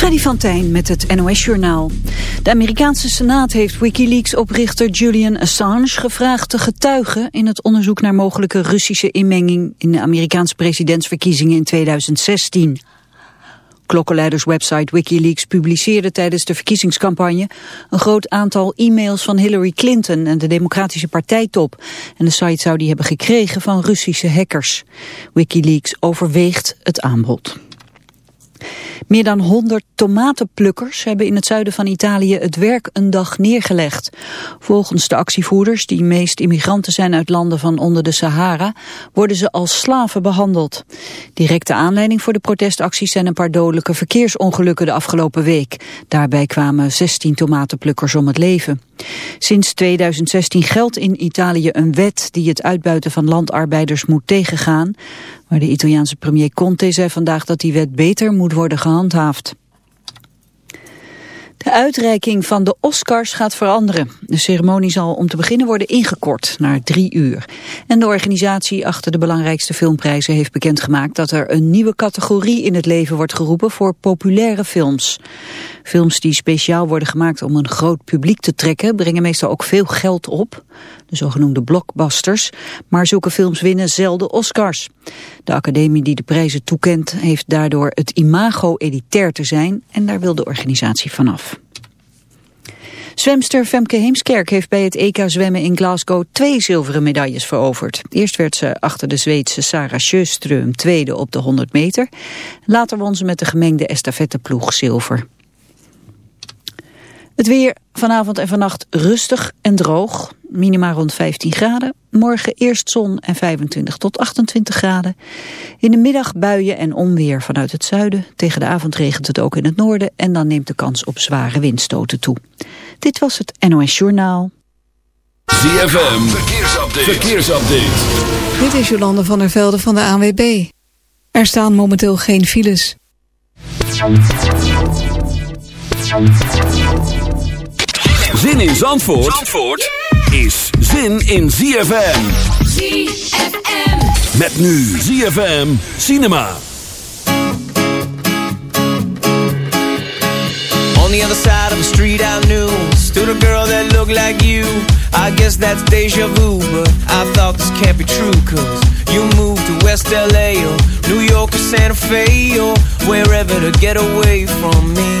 Freddy van Tijn met het NOS-journaal. De Amerikaanse Senaat heeft Wikileaks-oprichter Julian Assange gevraagd te getuigen in het onderzoek naar mogelijke Russische inmenging in de Amerikaanse presidentsverkiezingen in 2016. Klokkenleiderswebsite Wikileaks publiceerde tijdens de verkiezingscampagne een groot aantal e-mails van Hillary Clinton en de Democratische Partijtop. En de site zou die hebben gekregen van Russische hackers. Wikileaks overweegt het aanbod. Meer dan 100 tomatenplukkers hebben in het zuiden van Italië het werk een dag neergelegd. Volgens de actievoerders, die meest immigranten zijn uit landen van onder de Sahara, worden ze als slaven behandeld. Directe aanleiding voor de protestacties zijn een paar dodelijke verkeersongelukken de afgelopen week. Daarbij kwamen 16 tomatenplukkers om het leven. Sinds 2016 geldt in Italië een wet die het uitbuiten van landarbeiders moet tegengaan. Maar de Italiaanse premier Conte zei vandaag dat die wet beter moet worden gehandhaafd. De uitreiking van de Oscars gaat veranderen. De ceremonie zal om te beginnen worden ingekort naar drie uur. En de organisatie achter de belangrijkste filmprijzen heeft bekendgemaakt dat er een nieuwe categorie in het leven wordt geroepen voor populaire films. Films die speciaal worden gemaakt om een groot publiek te trekken brengen meestal ook veel geld op. De zogenoemde blockbusters. Maar zulke films winnen zelden Oscars. De academie die de prijzen toekent heeft daardoor het imago elitair te zijn en daar wil de organisatie vanaf. Zwemster Femke Heemskerk heeft bij het EK zwemmen in Glasgow twee zilveren medailles veroverd. Eerst werd ze achter de Zweedse Sarah Sjöström tweede op de 100 meter. Later won ze met de gemengde estafetteploeg zilver. Het weer vanavond en vannacht rustig en droog. Minima rond 15 graden. Morgen eerst zon en 25 tot 28 graden. In de middag buien en onweer vanuit het zuiden. Tegen de avond regent het ook in het noorden. En dan neemt de kans op zware windstoten toe. Dit was het NOS Journaal. ZFM. Verkeersupdate. Verkeersupdate. Dit is Jolande van der Velde van de ANWB. Er staan momenteel geen files. Zin in Zandvoort, Zandvoort is zin in ZFM. ZFM. Met nu ZFM Cinema. On the other side of the street I knew Stood a girl that looked like you I guess that's deja vu But I thought this can't be true Cause you moved to West LA Or New York or Santa Fe Or wherever to get away from me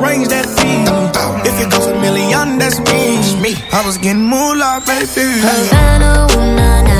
range, that feeling. If it goes a million, that's me. I was getting more moolah, baby. Havana, ooh, nah, nah.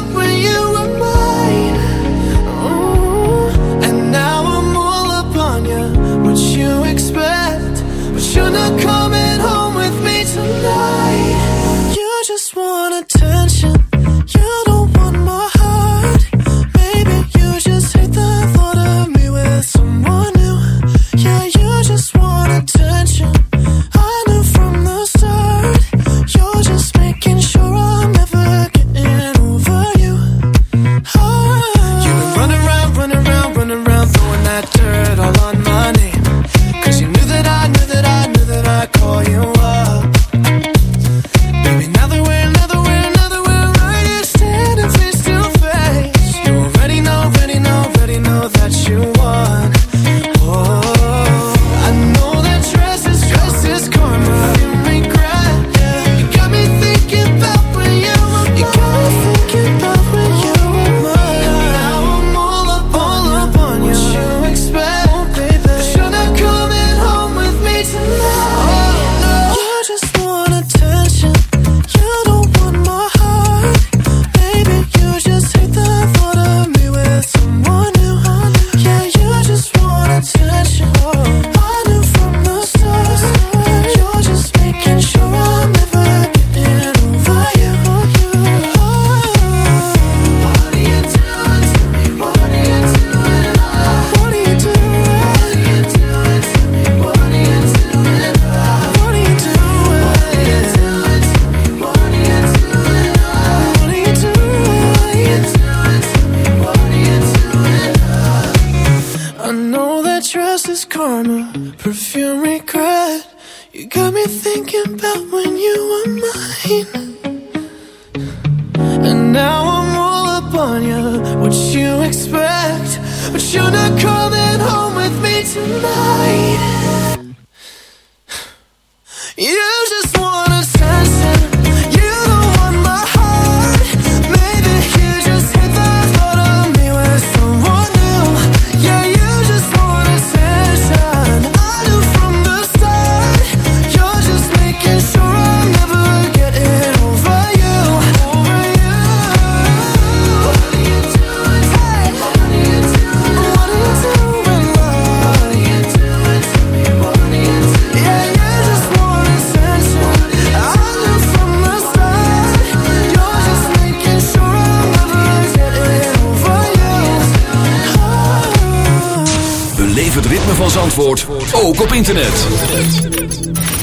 ook op internet.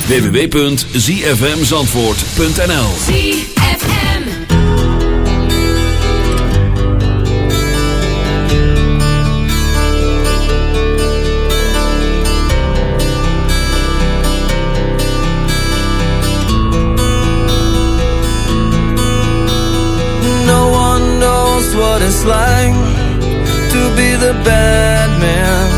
www.zfmzandvoort.nl No one knows what it's like To be the bad man.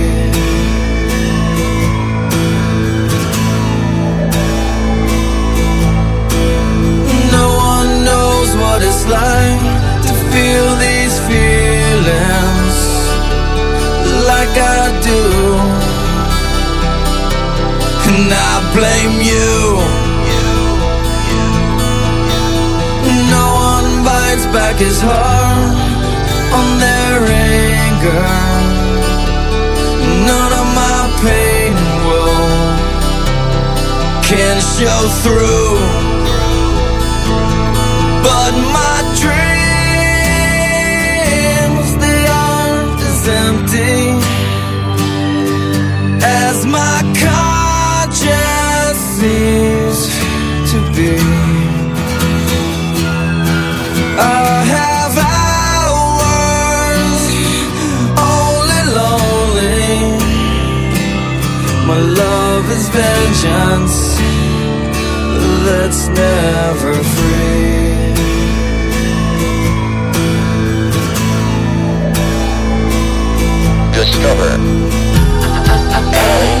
it's to feel these feelings like I do. And I blame you. No one bites back his heart on their anger. None of my pain will can show through but my I have hours Only lonely. My love is vengeance That's never free. Discover.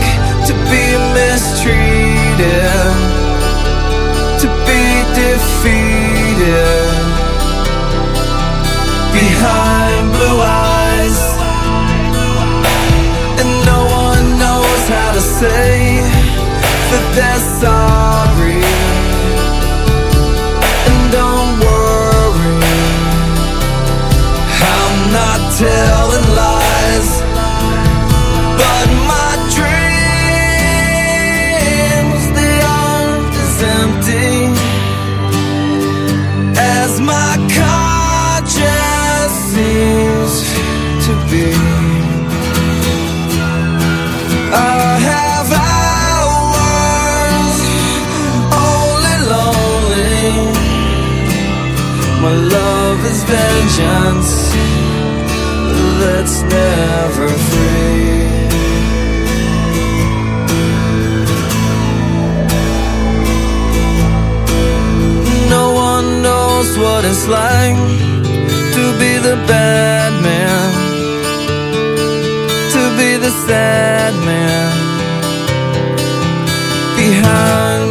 My love is vengeance that's never free. No one knows what it's like to be the bad man, to be the sad man behind